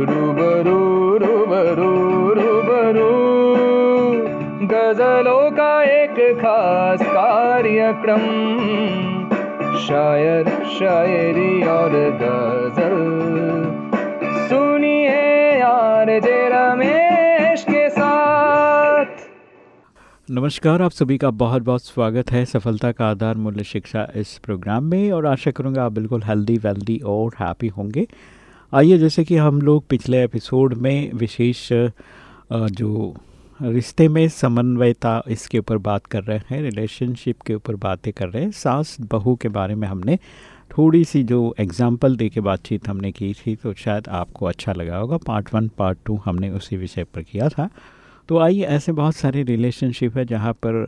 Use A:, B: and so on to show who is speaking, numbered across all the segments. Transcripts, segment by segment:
A: रूबरू रूबरू रूबरू गजलों का एक खास कार्यक्रम शायर शायरी और गज़ल सुनिए यार जे रमेश के साथ
B: नमस्कार आप सभी का बहुत बहुत स्वागत है सफलता का आधार मूल्य शिक्षा इस प्रोग्राम में और आशा करूँगा आप बिल्कुल हेल्दी वेल्दी और हैप्पी होंगे आइए जैसे कि हम लोग पिछले एपिसोड में विशेष जो रिश्ते में समन्वयता इसके ऊपर बात कर रहे हैं रिलेशनशिप के ऊपर बातें कर रहे हैं, सास बहू के बारे में हमने थोड़ी सी जो एग्ज़ाम्पल दे के बातचीत हमने की थी तो शायद आपको अच्छा लगा होगा। पार्ट वन पार्ट टू हमने उसी विषय पर किया था। तो आइए, ऐसे बहुत सारे रिलेशनशिप है जहाँ पर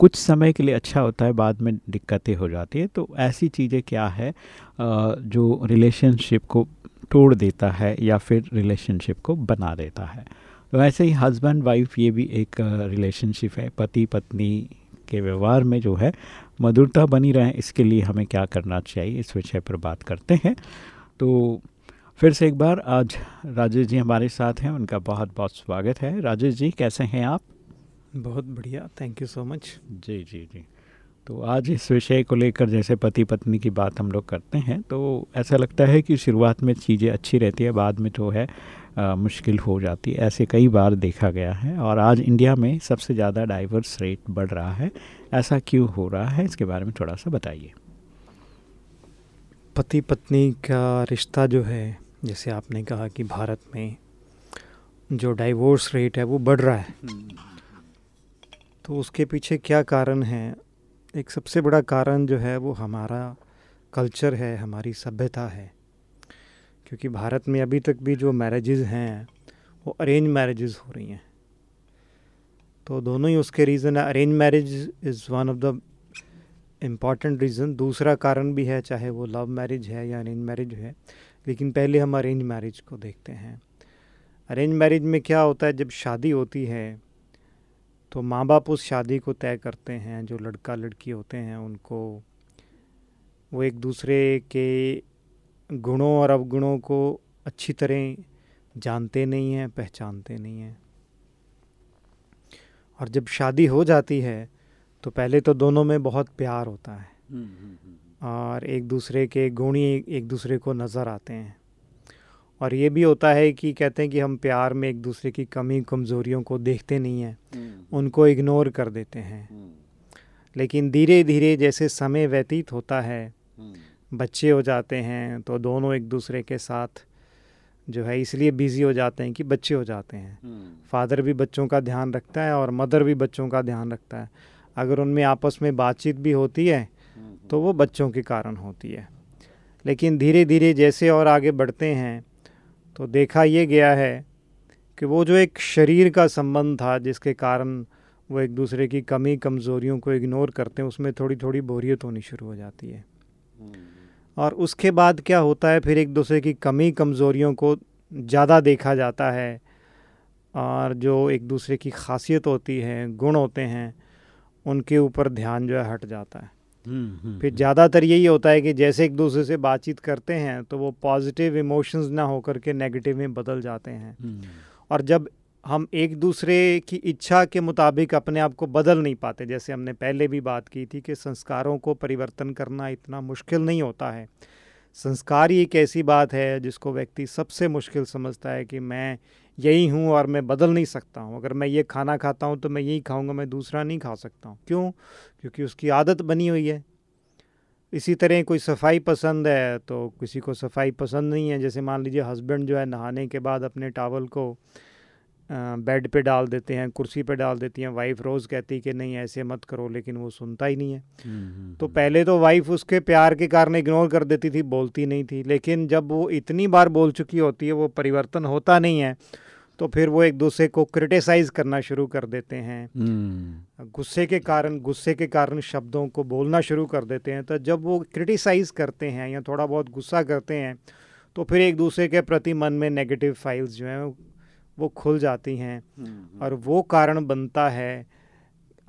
B: कुछ समय के लिए अच्छा होता है, बाद में दिक्कतें हो जाती है। तो ऐसी चीज़ें क्या है जो रिलेशनशिप को तोड़ देता है या फिर रिलेशनशिप को बना देता है। तो ऐसे ही हस्बैंड वाइफ ये भी एक रिलेशनशिप है। पति पत्नी के व्यवहार में जो है मधुरता बनी रहे इसके लिए हमें क्या करना चाहिए इस विषय पर बात करते हैं। तो फिर से एक बार आज राजेश जी हमारे साथ हैं उनका बहुत बहुत स्वागत है। राजेश जी कैसे हैं आप?
C: बहुत बढ़िया थैंक यू सो मच
B: जी जी जी। तो आज इस विषय को लेकर जैसे पति पत्नी की बात हम लोग करते हैं तो ऐसा लगता है कि शुरुआत में चीज़ें अच्छी रहती है बाद में जो है आ, मुश्किल हो जाती है ऐसे कई बार देखा गया है। और आज इंडिया में सबसे ज़्यादा डाइवर्स रेट बढ़ रहा है। ऐसा क्यों हो रहा है इसके बारे में थोड़ा सा बताइए।
C: पति पत्नी का रिश्ता जो है जैसे आपने कहा कि भारत में जो डाइवोर्स रेट है वो बढ़ रहा है। हम्म। तो उसके पीछे क्या कारण है? एक सबसे बड़ा कारण जो है वो हमारा कल्चर है, हमारी सभ्यता है। क्योंकि भारत में अभी तक भी जो मैरिजेस हैं, वो अरेंज मैरिजेस हो रही हैं। तो दोनों ही उसके रीज़न है। Arrange marriage is one of the important reason दूसरा कारण भी है, चाहे वो लव मैरिज है या अरेंज मैरिज है, लेकिन पहले हम अरेंज मैरिज को देखते हैं। अरेंज मैरिज में क्या होता है, जब शादी होती है तो माँ बाप उस शादी को तय करते हैं जो लड़का लड़की होते हैं उनको वो एक दूसरे के गुणों और अवगुणों को अच्छी तरह जानते नहीं हैं पहचानते नहीं हैं। और जब शादी हो जाती है तो पहले तो दोनों में बहुत प्यार होता है। हम्म, हम्म, हम्म, और एक दूसरे के गुण ही एक दूसरे को नज़र आते हैं। और ये भी होता है कि कहते हैं कि हम प्यार में एक दूसरे की कमी कमज़ोरियों को देखते नहीं हैं। हम्म। उनको इग्नोर कर देते हैं। हम्म। लेकिन धीरे धीरे जैसे समय व्यतीत होता है हम्म। बच्चे हो जाते हैं तो दोनों एक दूसरे के साथ जो है इसलिए बिज़ी हो जाते हैं कि बच्चे हो जाते हैं। फादर भी बच्चों का ध्यान रखता है और मदर भी बच्चों का ध्यान रखता है। अगर उनमें आपस में बातचीत भी होती है तो वो बच्चों के कारण होती है। लेकिन धीरे धीरे जैसे और आगे बढ़ते हैं तो देखा ये गया है कि वो जो एक शरीर का संबंध था जिसके कारण वो एक दूसरे की कमी कमज़ोरियों को इग्नोर करते हैं उसमें थोड़ी थोड़ी बोरियत होनी शुरू हो जाती है। और उसके बाद क्या होता है फिर एक दूसरे की कमी कमज़ोरियों को ज़्यादा देखा जाता है और जो एक दूसरे की खासियत होती है गुण होते हैं उनके ऊपर ध्यान जो है हट जाता है। हम्म, हम्म, फिर हम्म। ज़्यादातर यही होता है कि जैसे एक दूसरे से बातचीत करते हैं तो वो पॉजिटिव इमोशंस ना होकर के नेगेटिव में बदल जाते हैं। और जब हम एक दूसरे की इच्छा के मुताबिक अपने आप को बदल नहीं पाते जैसे हमने पहले भी बात की थी कि संस्कारों को परिवर्तन करना इतना मुश्किल नहीं होता है। संस्कार ही एक ऐसी बात है जिसको व्यक्ति सबसे मुश्किल समझता है कि मैं यही हूँ और मैं बदल नहीं सकता हूँ। अगर मैं ये खाना खाता हूँ तो मैं यही खाऊँगा, मैं दूसरा नहीं खा सकता हूँ। क्यों? क्योंकि उसकी आदत बनी हुई है। इसी तरह कोई सफ़ाई पसंद है तो किसी को सफ़ाई पसंद नहीं है। जैसे मान लीजिए हस्बैंड जो है नहाने के बाद अपने टावल को बेड पे डाल देते हैं कुर्सी पे डाल देती हैं। वाइफ रोज़ कहती कि नहीं ऐसे मत करो लेकिन वो सुनता ही नहीं है। हम्म, हम्म, तो हम्म। पहले तो वाइफ उसके प्यार के कारण इग्नोर कर देती थी बोलती नहीं थी। लेकिन जब वो इतनी बार बोल चुकी होती है वो परिवर्तन होता नहीं है तो फिर वो एक दूसरे को क्रिटिसाइज करना शुरू कर देते हैं। गुस्से के कारण गुस्से के कारण शब्दों को बोलना शुरू कर देते हैं। तो जब वो क्रिटिसाइज करते हैं या थोड़ा बहुत गुस्सा करते हैं तो फिर एक दूसरे के प्रति मन में नेगेटिव फाइल्स जो हैं वो खुल जाती हैं हम्म, हम्म। और वो कारण बनता है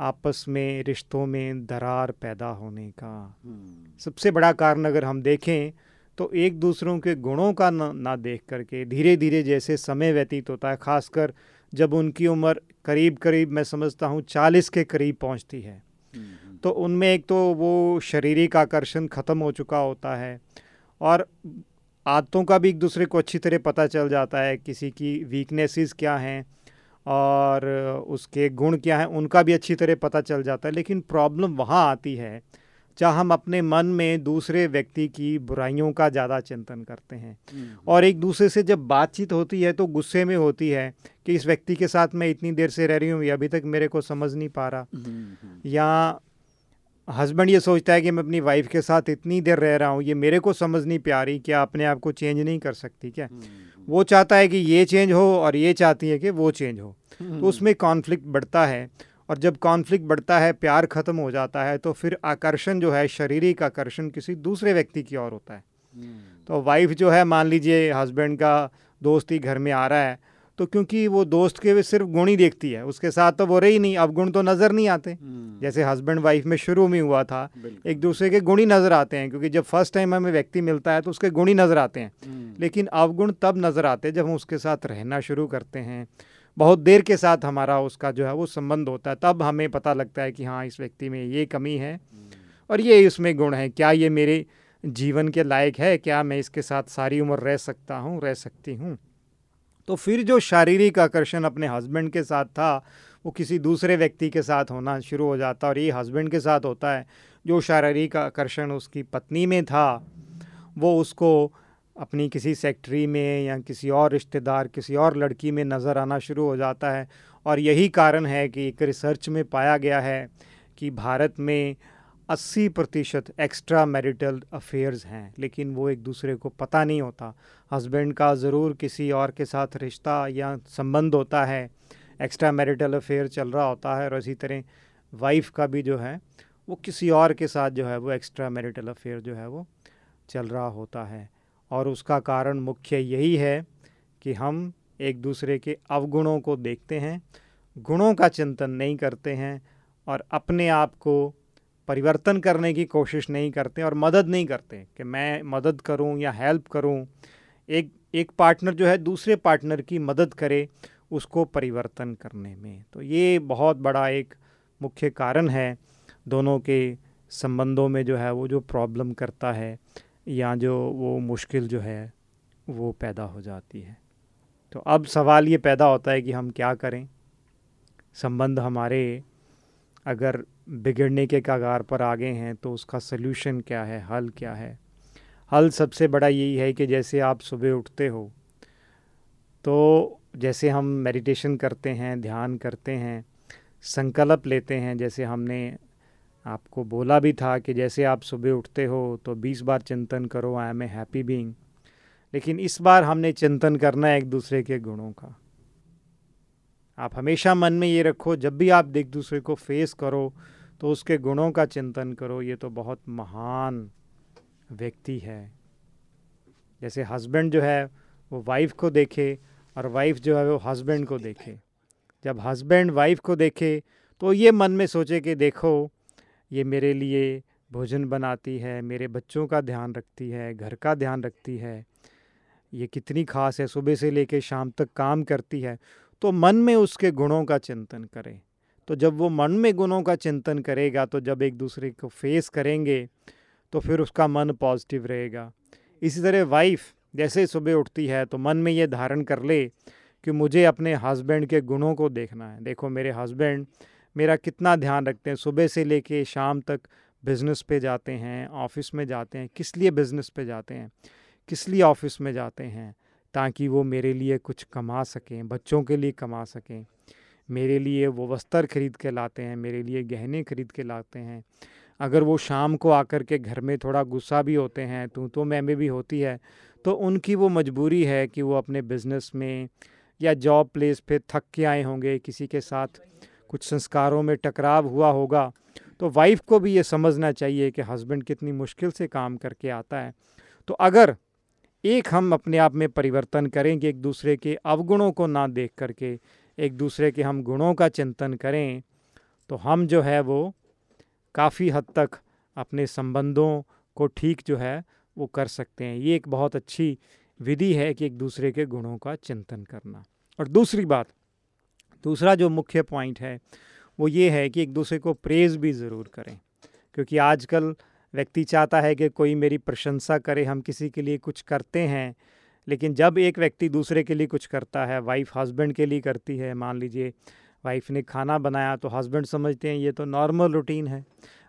C: आपस में रिश्तों में दरार पैदा होने का हम्म। सबसे बड़ा कारण अगर हम देखें तो एक दूसरों के गुणों का ना ना देख करके धीरे धीरे जैसे समय व्यतीत होता है खासकर जब उनकी उम्र करीब करीब मैं समझता हूँ चालीस के करीब पहुँचती है तो उनमें एक तो वो शारीरिक आकर्षण ख़त्म हो चुका होता है और आदतों का भी एक दूसरे को अच्छी तरह पता चल जाता है किसी की वीकनेसेस क्या हैं और उसके गुण क्या हैं उनका भी अच्छी तरह पता चल जाता है लेकिन प्रॉब्लम वहाँ आती है जहाँ हम अपने मन में दूसरे व्यक्ति की बुराइयों का ज़्यादा चिंतन करते हैं हम्म। और एक दूसरे से जब बातचीत होती है तो गुस्से में होती है कि इस व्यक्ति के साथ मैं इतनी देर से रह रही हूँ अभी तक मेरे को समझ नहीं पा रहा हम्म, हम्म। या हस्बैंड ये सोचता है कि मैं अपनी वाइफ के साथ इतनी देर रह रहा हूँ ये मेरे को समझ नहीं पा रही क्या अपने आप को चेंज नहीं कर सकती क्या? वो चाहता है कि ये चेंज हो और ये चाहती है कि वो चेंज हो। तो उसमें कॉन्फ्लिक्ट बढ़ता है और जब कॉन्फ्लिक्ट बढ़ता है प्यार ख़त्म हो जाता है तो फिर आकर्षण जो है शारीरिक आकर्षण किसी दूसरे व्यक्ति की ओर होता है। हम्म। तो वाइफ जो है मान लीजिए हस्बैंड का दोस्ती ही घर में आ रहा है तो क्योंकि वो दोस्त के सिर्फ़ गुण ही देखती है उसके साथ तो वो रही नहीं अब गुण तो नज़र नहीं आते। हम्म। जैसे हस्बैंड वाइफ में शुरू में हुआ था एक दूसरे के गुण ही नज़र आते हैं क्योंकि जब फ़र्स्ट टाइम हमें व्यक्ति मिलता है तो उसके गुण ही नज़र आते हैं। हम्म। लेकिन अवगुण तब नज़र आते हैं जब हम उसके साथ रहना शुरू करते हैं। बहुत देर के साथ हमारा उसका जो है वो संबंध होता है तब हमें पता लगता है कि हाँ इस व्यक्ति में ये कमी है। और ये उसमें गुण है क्या ये मेरे जीवन के लायक है क्या मैं इसके साथ सारी उम्र रह सकता हूँ रह सकती हूँ? तो फिर जो शारीरिक आकर्षण अपने हस्बैंड के साथ था, वो किसी दूसरे व्यक्ति के साथ होना शुरू हो जाता और ये हस्बैंड के साथ होता है, जो शारीरिक आकर्षण उसकी पत्नी में था, वो उसको अपनी किसी सेक्ट्री में या किसी और रिश्तेदार, किसी और लड़की में नज़र आना शुरू हो जाता है। और यही कारण है कि एक रिसर्च में पाया गया है कि भारत में 80 प्रतिशत एक्स्ट्रा मैरिटल अफेयर्स हैं, लेकिन वो एक दूसरे को पता नहीं होता। हस्बैंड का ज़रूर किसी और के साथ रिश्ता या संबंध होता है। एक्स्ट्रा मैरिटल अफेयर चल रहा होता है और इसी तरह वाइफ का भी जो है, वो किसी और के साथ जो है, वो एक्स्ट्रा मैरिटल अफेयर जो है, वो चल रहा होता है। और उसका कारण मुख्य यही है कि हम एक दूसरे के अवगुणों को देखते हैं, गुणों का चिंतन नहीं करते हैं और अपने आप को परिवर्तन करने की कोशिश नहीं करते और मदद नहीं करते कि मैं मदद करूँ या हेल्प करूँ। एक एक पार्टनर जो है, दूसरे पार्टनर की मदद करे उसको परिवर्तन करने में। तो ये बहुत बड़ा एक मुख्य कारण है दोनों के संबंधों में जो है, वो जो प्रॉब्लम करता है या जो वो मुश्किल जो है, वो पैदा हो जाती है। तो अब सवाल ये पैदा होता है कि हम क्या करें? संबंध हमारे अगर बिगड़ने के कागार पर आ गए हैं तो उसका सल्यूशन क्या है? हल क्या है? हल सबसे बड़ा यही है कि जैसे आप सुबह उठते हो तो जैसे हम मेडिटेशन करते हैं, ध्यान करते हैं, संकल्प लेते हैं, जैसे हमने आपको बोला भी था कि जैसे आप सुबह उठते हो तो बीस बार चिंतन करो I am a happy being लेकिन इस बार हमने चिंतन करना है एक दूसरे के गुणों का। आप हमेशा मन में ये रखो, जब भी आप एक दूसरे को फेस करो तो उसके गुणों का चिंतन करो, ये तो बहुत महान व्यक्ति है। जैसे हस्बैंड जो है, वो वाइफ को देखे और वाइफ जो है, वो हस्बैंड को देखे। जब हस्बैंड वाइफ को देखे तो ये मन में सोचे कि देखो, ये मेरे लिए भोजन बनाती है, मेरे बच्चों का ध्यान रखती है, घर का ध्यान रखती है। ये कितनी खास है, सुबह से लेकर शाम तक काम करती है। तो मन में उसके गुणों का चिंतन करें। तो जब वो मन में गुणों का चिंतन करेगा तो जब एक दूसरे को फेस करेंगे तो फिर उसका मन पॉजिटिव रहेगा। इसी तरह वाइफ जैसे सुबह उठती है तो मन में ये धारण कर ले कि मुझे अपने हस्बैंड के गुणों को देखना है। देखो, मेरे हस्बैंड मेरा कितना ध्यान रखते हैं। सुबह से लेके शाम तक बिज़नेस पे जाते हैं ऑफ़िस में जाते हैं। किस लिए बिज़नेस पे जाते हैं? किस लिए ऑफ़िस में जाते हैं? ताकि वो मेरे लिए कुछ कमा सकें, बच्चों के लिए कमा सकें। मेरे लिए वो वस्त्र खरीद के लाते हैं, मेरे लिए गहने खरीद के लाते हैं। अगर वो शाम को आकर के घर में थोड़ा गुस्सा भी होते हैं तो तो मैं में भी होती है तो उनकी वो मजबूरी है कि वो अपने बिज़नेस में या जॉब प्लेस पे थक के आए होंगे, किसी के साथ कुछ संस्कारों में टकराव हुआ होगा। तो वाइफ को भी ये समझना चाहिए कि हस्बैंड कितनी मुश्किल से काम करके आता है। तो अगर एक हम अपने आप में परिवर्तन करेंगे एक दूसरे के अवगुणों को ना देख करके एक दूसरे के हम गुणों का चिंतन करें तो हम जो है वो काफ़ी हद तक अपने संबंधों को ठीक जो है वो कर सकते हैं। ये एक बहुत अच्छी विधि है कि एक दूसरे के गुणों का चिंतन करना। और दूसरी बात, दूसरा जो मुख्य पॉइंट है, वो ये है कि एक दूसरे को प्रेज़ भी ज़रूर करें। क्योंकि आजकल व्यक्ति चाहता है कि कोई मेरी प्रशंसा करे, हम किसी के लिए कुछ करते हैं लेकिन जब एक व्यक्ति दूसरे के लिए कुछ करता है वाइफ हस्बैंड के लिए करती है, मान लीजिए वाइफ ने खाना बनाया तो हस्बैंड समझते हैं ये तो नॉर्मल रूटीन है।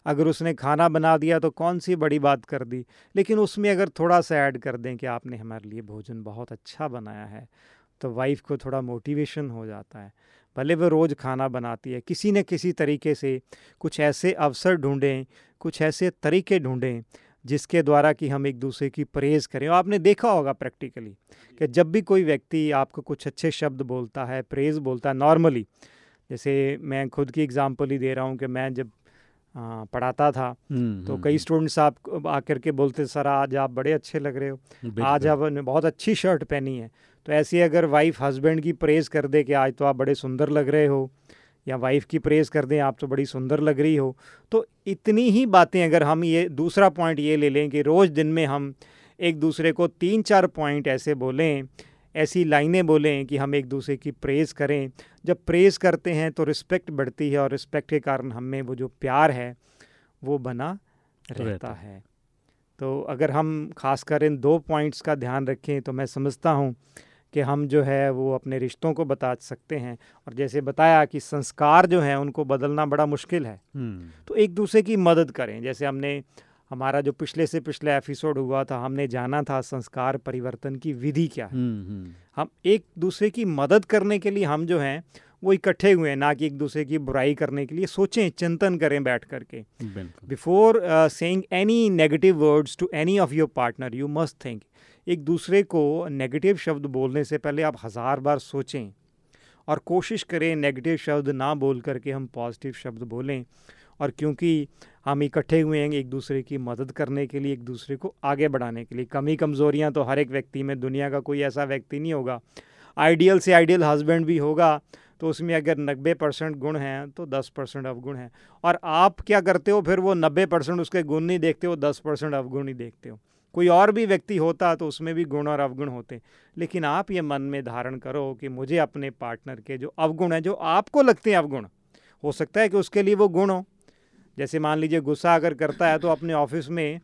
C: अगर उसने खाना बना दिया तो कौन सी बड़ी बात कर दी? लेकिन उसमें अगर थोड़ा सा ऐड कर दें कि आपने हमारे लिए भोजन बहुत अच्छा बनाया है तो वाइफ को थोड़ा मोटिवेशन हो जाता है। भले वो रोज़ खाना बनाती है, किसी न किसी तरीके से कुछ ऐसे अवसर ढूंढें, कुछ ऐसे तरीके ढूंढें जिसके द्वारा कि हम एक दूसरे की प्रेज़ करें। और आपने देखा होगा प्रैक्टिकली कि जब भी कोई व्यक्ति आपको कुछ अच्छे शब्द बोलता है प्रेज़ बोलता है नॉर्मली जैसे मैं खुद की एग्ज़ाम्पल ही दे रहा हूँ कि मैं जब पढ़ाता था हम्म, तो हम्म, कई स्टूडेंट्स हम्म। आप आकर के बोलते सर आज आप बड़े अच्छे लग रहे हो। आज आपने बहुत अच्छी शर्ट पहनी है। तो ऐसी अगर वाइफ हस्बैंड की प्रेज़ कर दे कि आज तो आप बड़े सुंदर लग रहे हो। या वाइफ की प्रेज़ कर दें आप तो बड़ी सुंदर लग रही हो। तो इतनी ही बातें अगर हम ये दूसरा पॉइंट ये ले लें कि रोज़ दिन में हम एक दूसरे को तीन चार पॉइंट ऐसे बोलें ऐसी लाइनें बोलें कि हम एक दूसरे की प्रेज़ करें। जब प्रेज़ करते हैं तो रिस्पेक्ट बढ़ती है और रिस्पेक्ट के कारण हमें वो जो प्यार है वो बना रहता है। तो अगर हम खासकर इन दो पॉइंट्स का ध्यान रखें तो मैं समझता हूँ कि हम जो है वो अपने रिश्तों को बता सकते हैं। और जैसे बताया कि संस्कार जो हैं उनको बदलना बड़ा मुश्किल है। हम्म। तो एक दूसरे की मदद करें। जैसे हमने हमारा जो पिछले से पिछले एपिसोड हुआ था हमने जाना था संस्कार परिवर्तन की विधि क्या है। हम्म, हम्म। हम एक दूसरे की मदद करने के लिए हम जो हैं वो इकट्ठे हुए हैं ना कि एक दूसरे की बुराई करने के लिए। सोचें चिंतन करें बैठ करके before saying any negative words to any of your partner you must think एक दूसरे को नेगेटिव शब्द बोलने से पहले आप हज़ार बार सोचें और कोशिश करें नेगेटिव शब्द ना बोल करके हम पॉजिटिव शब्द बोलें और क्योंकि हम इकट्ठे हुए हैं एक दूसरे की मदद करने के लिए, एक दूसरे को आगे बढ़ाने के लिए। कमी कमज़ोरियाँ तो हर एक व्यक्ति में, दुनिया का कोई ऐसा व्यक्ति नहीं होगा। आइडियल से आइडियल हस्बैंड भी होगा तो उसमें अगर नब्बे परसेंट गुण हैं तो दस परसेंट अवगुण हैं। और आप क्या करते हो? फिर वो नब्बे परसेंट उसके गुण नहीं देखते हो दस परसेंट अवगुण ही देखते हो। कोई और भी व्यक्ति होता तो उसमें भी गुण और अवगुण होते। लेकिन आप ये मन में धारण करो कि मुझे अपने पार्टनर के जो अवगुण हैं, जो आपको लगते हैं अवगुण, हो सकता है कि उसके लिए वो गुण हो। जैसे मान लीजिए गुस्सा अगर करता है तो अपने ऑफ़िस में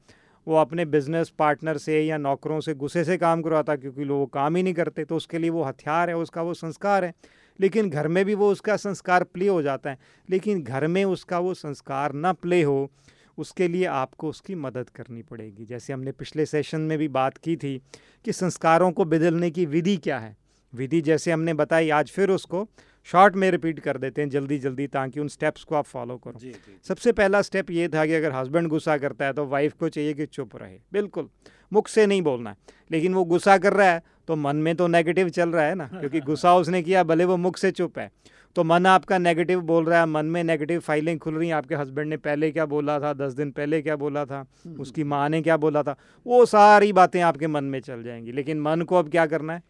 C: वो अपने बिज़नेस पार्टनर से या नौकरों से गुस्से से काम करवाता क्योंकि लोग काम ही नहीं करते तो उसके लिए वो हथियार है, उसका वो संस्कार है। लेकिन घर में भी वो उसका संस्कार प्ले हो जाता है। लेकिन घर में उसका वो संस्कार ना प्ले हो उसके लिए आपको उसकी मदद करनी पड़ेगी। जैसे हमने पिछले सेशन में भी बात की थी कि संस्कारों को बदलने की विधि क्या है। विधि जैसे हमने बताई आज फिर उसको शॉर्ट में रिपीट कर देते हैं जल्दी जल्दी ताकि उन स्टेप्स को आप फॉलो करो। जी, जी, सबसे पहला स्टेप ये था कि अगर हस्बैंड गुस्सा करता है तो वाइफ को चाहिए कि चुप रहे। बिल्कुल मुख से नहीं बोलना है। लेकिन वो गुस्सा कर रहा है तो मन में तो नेगेटिव चल रहा है ना क्योंकि गुस्सा उसने किया भले वो मुख से चुप है। तो मन आपका नेगेटिव बोल रहा है मन में नेगेटिव फाइलिंग खुल रही है। आपके हस्बैंड ने पहले क्या बोला था दस दिन पहले क्या बोला था हम्म। उसकी माँ ने क्या बोला था वो सारी बातें आपके मन में चल जाएँगी। लेकिन मन को अब क्या करना है?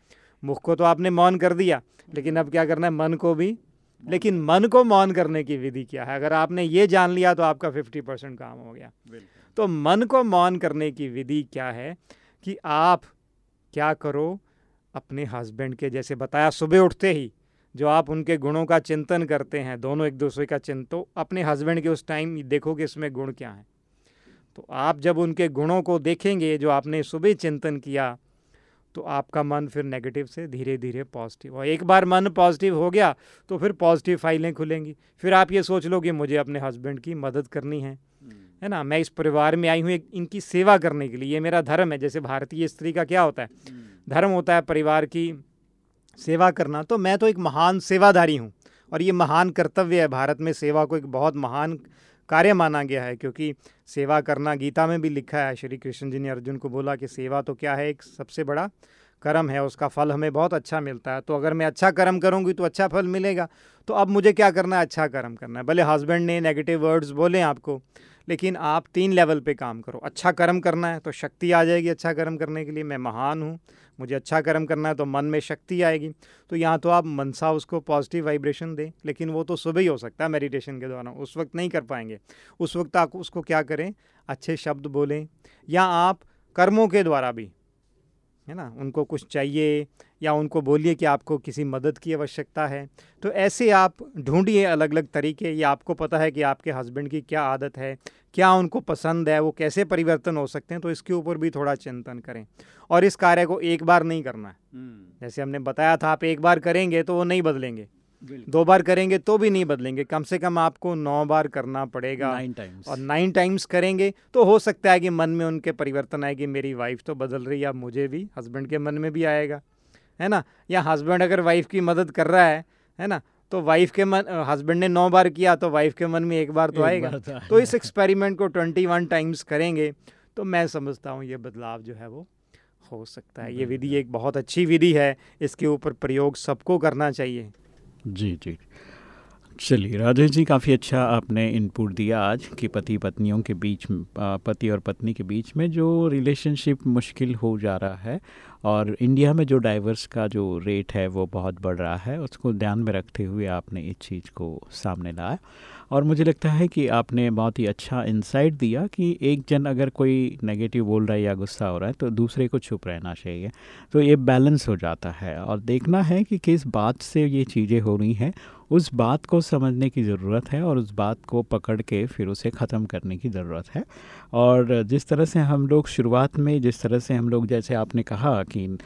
C: मुख को तो आपने मौन कर दिया लेकिन अब क्या करना है? मन को भी। लेकिन मन को मौन करने की विधि क्या है? अगर आपने ये जान लिया तो आपका फिफ्टी परसेंट काम हो गया। तो मन को मौन करने की विधि क्या है कि आप क्या करो अपने हस्बैंड के जैसे बताया सुबह उठते ही जो आप उनके गुणों का चिंतन करते हैं दोनों एक दूसरे का चिंतन तो अपने हस्बैंड के उस टाइम देखो कि इसमें गुण क्या है। तो आप जब उनके गुणों को देखेंगे जो आपने सुबह चिंतन किया तो आपका मन फिर नेगेटिव से धीरे धीरे पॉजिटिव और एक बार मन पॉजिटिव हो गया तो फिर पॉजिटिव फाइलें खुलेंगी। फिर आप ये सोच लो कि मुझे अपने हस्बैंड की मदद करनी है। है ना? मैं इस परिवार में आई हूँ इनकी सेवा करने के लिए। ये मेरा धर्म है जैसे भारतीय स्त्री का क्या होता है? धर्म होता है परिवार की सेवा करना तो मैं तो एक महान सेवाधारी हूँ। और ये महान कर्तव्य है भारत में, सेवा को एक बहुत महान कार्य माना गया है, क्योंकि सेवा करना गीता में भी लिखा है, श्री कृष्ण जी ने अर्जुन को बोला कि सेवा तो क्या है, एक सबसे बड़ा कर्म है, उसका फल हमें बहुत अच्छा मिलता है। तो अगर मैं अच्छा कर्म करूँगी तो अच्छा फल मिलेगा। तो अब मुझे क्या करना है अच्छा कर्म करना है। भले हस्बैंड ने नेगेटिव वर्ड्स बोले आपको लेकिन आप तीन लेवल पे काम करो। अच्छा कर्म करना है तो शक्ति आ जाएगी अच्छा कर्म करने के लिए। मैं महान हूँ, मुझे अच्छा कर्म करना है तो मन में शक्ति आएगी। तो यहाँ तो आप मनसा उसको पॉजिटिव वाइब्रेशन दें, लेकिन वो तो सुबह ही हो सकता है मेडिटेशन के दौरान, उस वक्त नहीं कर पाएँगे। उस वक्त आप उसको क्या करें, अच्छे शब्द बोलें या आप कर्मों के द्वारा भी है ना? उनको कुछ चाहिए या उनको बोलिए कि आपको किसी मदद की आवश्यकता है। तो ऐसे आप ढूंढिए अलग अलग तरीके। या आपको पता है कि आपके हस्बैंड की क्या आदत है क्या उनको पसंद है वो कैसे परिवर्तन हो सकते हैं तो इसके ऊपर भी थोड़ा चिंतन करें। और इस कार्य को एक बार नहीं करना। है हम्म। जैसे हमने बताया था आप एक बार करेंगे तो वो नहीं बदलेंगे। दो बार करेंगे तो भी नहीं बदलेंगे। कम से कम आपको नौ बार करना पड़ेगा नाइन टाइम्स और नाइन टाइम्स करेंगे तो हो सकता है कि मन में उनके परिवर्तन आएगी मेरी वाइफ तो बदल रही है अब मुझे भी हस्बैंड के मन में भी आएगा। है ना? या हस्बैंड अगर वाइफ की मदद कर रहा है है ना? तो वाइफ के मन हस्बैंड ने नौ बार किया तो वाइफ के मन में एक बार तो आएगा। बार तो, तो इस एक्सपेरिमेंट को ट्वेंटी वन टाइम्स करेंगे तो मैं समझता हूँ ये बदलाव जो है वो हो सकता है। ये विधि एक बहुत अच्छी विधि है। इसके ऊपर प्रयोग सबको करना चाहिए।
B: जी जी। चलिए, राजेश जी, काफ़ी अच्छा आपने इनपुट दिया आज कि पति पत्नियों के बीच पति और पत्नी के बीच में जो रिलेशनशिप मुश्किल हो जा रहा है और इंडिया में जो डाइवर्स का जो रेट है वो बहुत बढ़ रहा है, उसको ध्यान में रखते हुए आपने इस चीज़ को सामने लाया और मुझे लगता है कि आपने बहुत ही अच्छा इंसाइट दिया कि एक जन अगर कोई नेगेटिव बोल रहा है या गुस्सा हो रहा है तो दूसरे को चुप रहना चाहिए। तो ये बैलेंस हो जाता है और देखना है कि किस बात से ये चीज़ें हो रही हैं उस बात को समझने की ज़रूरत है और उस बात को पकड़ के फिर उसे ख़त्म करने की ज़रूरत है। और जिस तरह से हम लोग शुरुआत में, जिस तरह से हम लोग, जैसे आपने कहा कि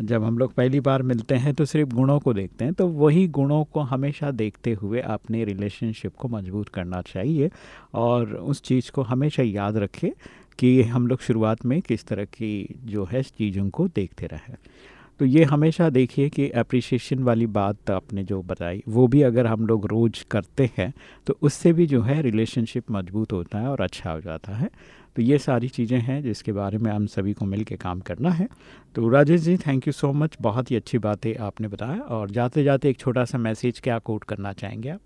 B: जब हम लोग पहली बार मिलते हैं तो सिर्फ़ गुणों को देखते हैं तो वही गुणों को हमेशा देखते हुए अपने रिलेशनशिप को मज़बूत करना चाहिए। और उस चीज़ को हमेशा याद रखें कि हम लोग शुरुआत में किस तरह की जो है चीज़ों को देखते रहें। तो ये हमेशा देखिए कि अप्रिसिएशन वाली बात आपने जो बताई, वो भी अगर हम लोग रोज़ करते हैं तो उससे भी जो है रिलेशनशिप मज़बूत होता है और अच्छा हो जाता है। तो ये सारी चीज़ें हैं जिसके बारे में हम सभी को मिल के काम करना है। तो Rajesh ji thank you so much बहुत ही अच्छी बातें आपने बताया और जाते जाते एक छोटा सा मैसेज क्या कोट करना चाहेंगे
C: आप?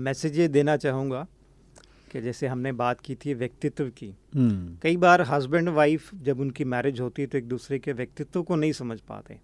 C: मैसेज ये देना चाहूँगा। कि जैसे हमने बात की थी व्यक्तित्व की। हम्म। कई बार हस्बैंड वाइफ जब उनकी मैरिज होती है तो एक दूसरे के व्यक्तित्व को नहीं समझ पाते।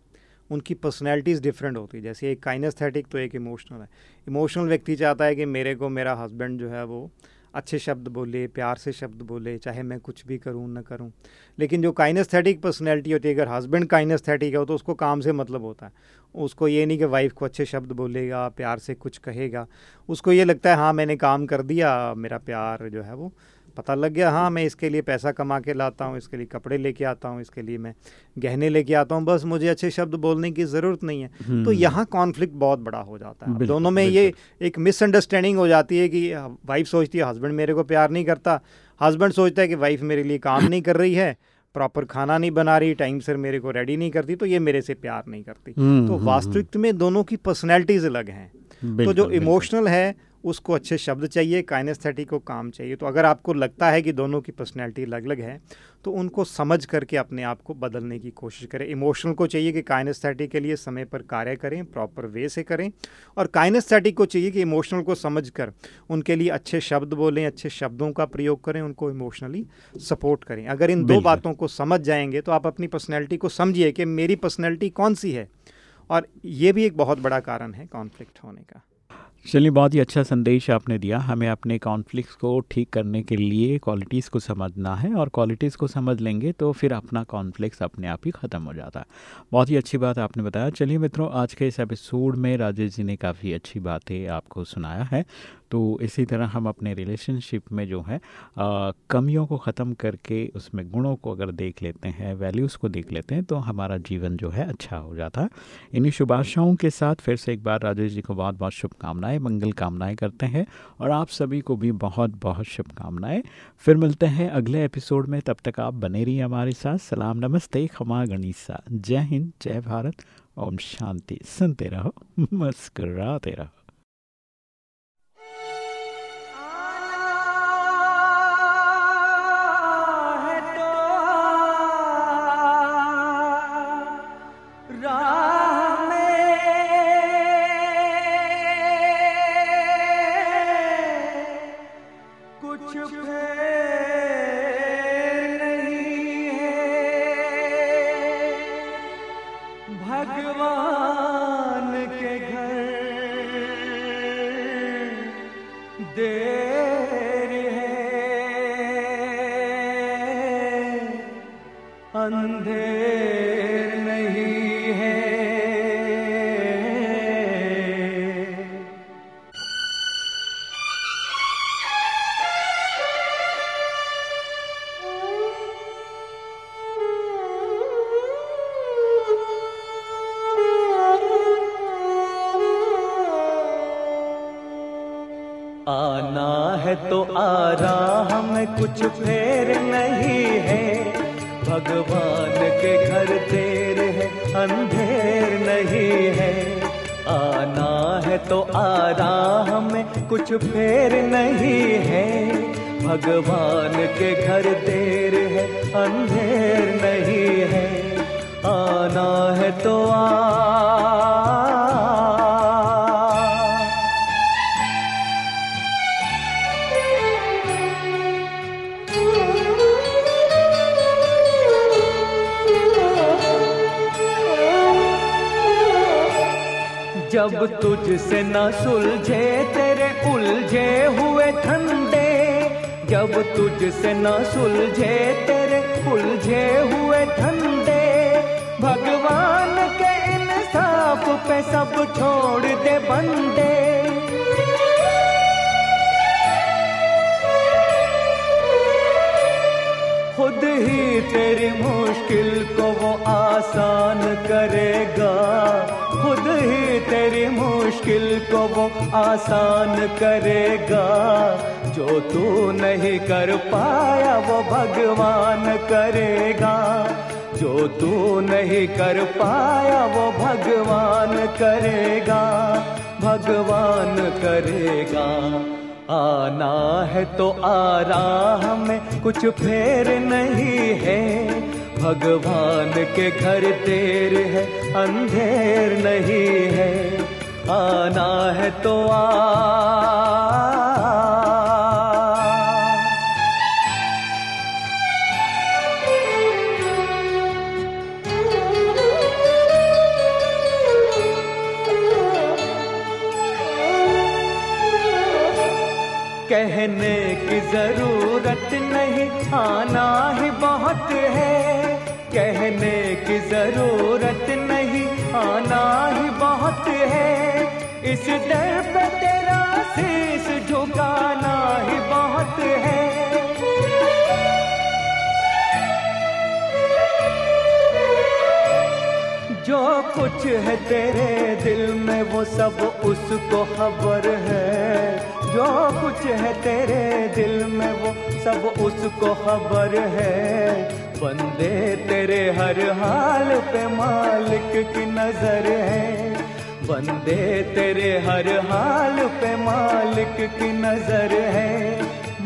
C: उनकी पर्सनैलिटीज़ डिफरेंट होती है। जैसे एक काइनेस्थेटिक तो एक इमोशनल है। इमोशनल व्यक्ति चाहता है कि मेरे को मेरा हस्बैंड जो है वो अच्छे शब्द बोले, प्यार से शब्द बोले, चाहे मैं कुछ भी करूँ, ना करूँ। लेकिन जो काइनेस्थेटिक पर्सनैलिटी होती है, अगर हस्बैंड काइनेस्थेटिक है तो उसको काम से मतलब होता है। उसको ये नहीं कि वाइफ को अच्छे शब्द बोलेगा, प्यार से कुछ कहेगा। उसको ये लगता है हाँ मैंने काम कर दिया, मेरा प्यार जो है वो पता लग गया हाँ मैं इसके लिए पैसा कमा के लाता हूँ इसके लिए कपड़े लेके आता हूँ इसके लिए मैं गहने लेके आता हूँ। बस मुझे अच्छे शब्द बोलने की ज़रूरत नहीं है। तो हम्म। यहाँ कॉन्फ्लिक्ट बहुत बड़ा हो जाता है। दोनों में ये एक मिसअंडरस्टैंडिंग हो जाती है कि वाइफ सोचती है हस्बैंड मेरे को प्यार नहीं करता। हस्बैंड सोचता है कि वाइफ मेरे लिए काम नहीं कर रही है प्रॉपर खाना नहीं बना रही टाइम से मेरे को रेडी नहीं करती तो ये मेरे से प्यार नहीं करती। हम्म, तो हम्म, वास्तविक में दोनों की पर्सनैलिटीज़ अलग हैं। तो जो इमोशनल है उसको अच्छे शब्द चाहिए काइनेस्थेटिक को काम चाहिए। तो अगर आपको लगता है कि दोनों की पर्सनैलिटी अलग अलग है तो उनको समझ करके अपने आप को बदलने की कोशिश करें। इमोशनल को चाहिए कि काइनेस्थेटिक के लिए समय पर कार्य करें प्रॉपर वे से करें। और काइनेस्थेटिक को चाहिए कि इमोशनल को समझ कर उनके लिए अच्छे शब्द बोलें अच्छे शब्दों का प्रयोग करें उनको इमोशनली सपोर्ट करें। अगर इन दो बातों को समझ जाएँगे तो आप अपनी पर्सनैलिटी को समझिए कि मेरी पर्सनैलिटी कौन सी है। और ये भी एक बहुत बड़ा कारण है कॉन्फ्लिक्ट होने का।
B: चलिए, बहुत ही अच्छा संदेश आपने दिया। हमें अपने कॉन्फ्लिक्ट को ठीक करने के लिए क्वालिटीज़ को समझना है और क्वालिटीज़ को समझ लेंगे तो फिर अपना कॉन्फ्लिक्स अपने आप ही ख़त्म हो जाता। है बहुत ही अच्छी बात आपने बताया। चलिए मित्रों, आज के इस एपिसोड में राजेश जी ने काफ़ी अच्छी बातें आपको सुनाया है। तो इसी तरह हम अपने रिलेशनशिप में जो है आ, कमियों को ख़त्म करके उसमें गुणों को अगर देख लेते हैं वैल्यूज़ को देख लेते हैं तो हमारा जीवन जो है अच्छा हो जाता है। इन्हीं शुभ आशाओं के साथ फिर से एक बार राजेश जी को बहुत बहुत शुभकामनाएँ मंगल कामनाएँ करते हैं और आप सभी को भी बहुत बहुत शुभकामनाएँ। फिर मिलते हैं अगले एपिसोड में तब तक आप बने रहिए हमारे साथ। सलाम नमस्ते खमा गणिसा। जय हिंद जय भारत। ओम शांति। सुनते रहो मुस्कराते रहो।
A: तो आ रहा हमें कुछ फेर नहीं है। भगवान के घर देर है, अंधेर नहीं है। आना है तो आरा हमें कुछ फेर नहीं है। भगवान के घर देर है, अंधेर नहीं है। आना है तो आ जब तुझसे न सुलझे, तेरे उलझे हुए धंधे जब तुझसे न सुलझे, तेरे उलझे हुए धंधे भगवान के इंसाफ पे सब छोड़ दे बंदे खुद ही तेरी मुश्किल को वो आसान करेगा। ही तेरी मुश्किल को वो आसान करेगा। जो तू नहीं कर पाया वो भगवान करेगा। जो तू नहीं कर पाया वो भगवान करेगा। भगवान करेगा। आना है तो आ रहा में कुछ फेर नहीं है। भगवान के घर देर है अंधेर नहीं है आना है तो आ। ज़रूरत नहीं, आना ही बहुत है। इस दर पे तेरा शीश झुकाना ही बहुत है। जो कुछ है तेरे दिल में, वो सब उसको खबर है। जो कुछ है तेरे दिल में, वो सब उसको खबर है। बंदे तेरे हर हाल पे मालिक की नज़र है। बंदे तेरे हर हाल पे मालिक की नज़र है।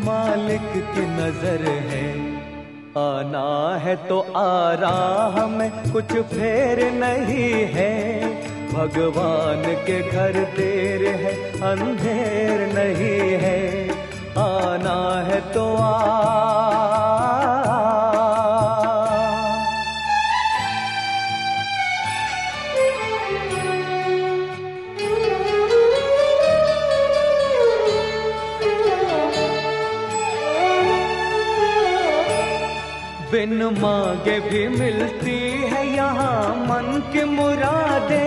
A: मालिक की नज़र है। आना है तो आ रहा में कुछ फेर नहीं है। भगवान के घर देर है, अंधेर नहीं है। आना है तो आ बिन मांगे भी मिलती है यहाँ मन की मुरादे।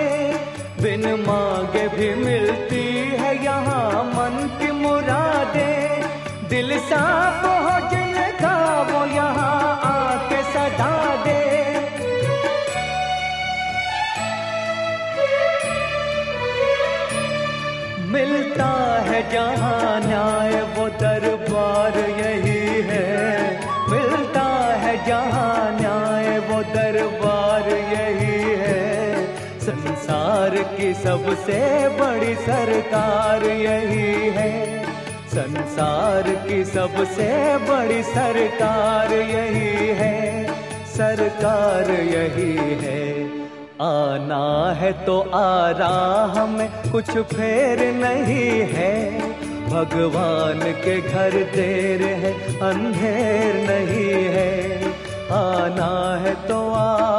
A: बिन मांगे भी मिलती है यहाँ मन की मुरादे। दिल साफ़ हो जिनका वो यहाँ आके सदा दे। मिलता है जहाँ न्याय वो दरबार यही की सबसे बड़ी सरकार यही है। संसार की सबसे बड़ी सरकार यही है। सरकार यही है। आना है तो आ रहा हमें कुछ फेर नहीं है। भगवान के घर देर है, अंधेर नहीं है। आना है तो आ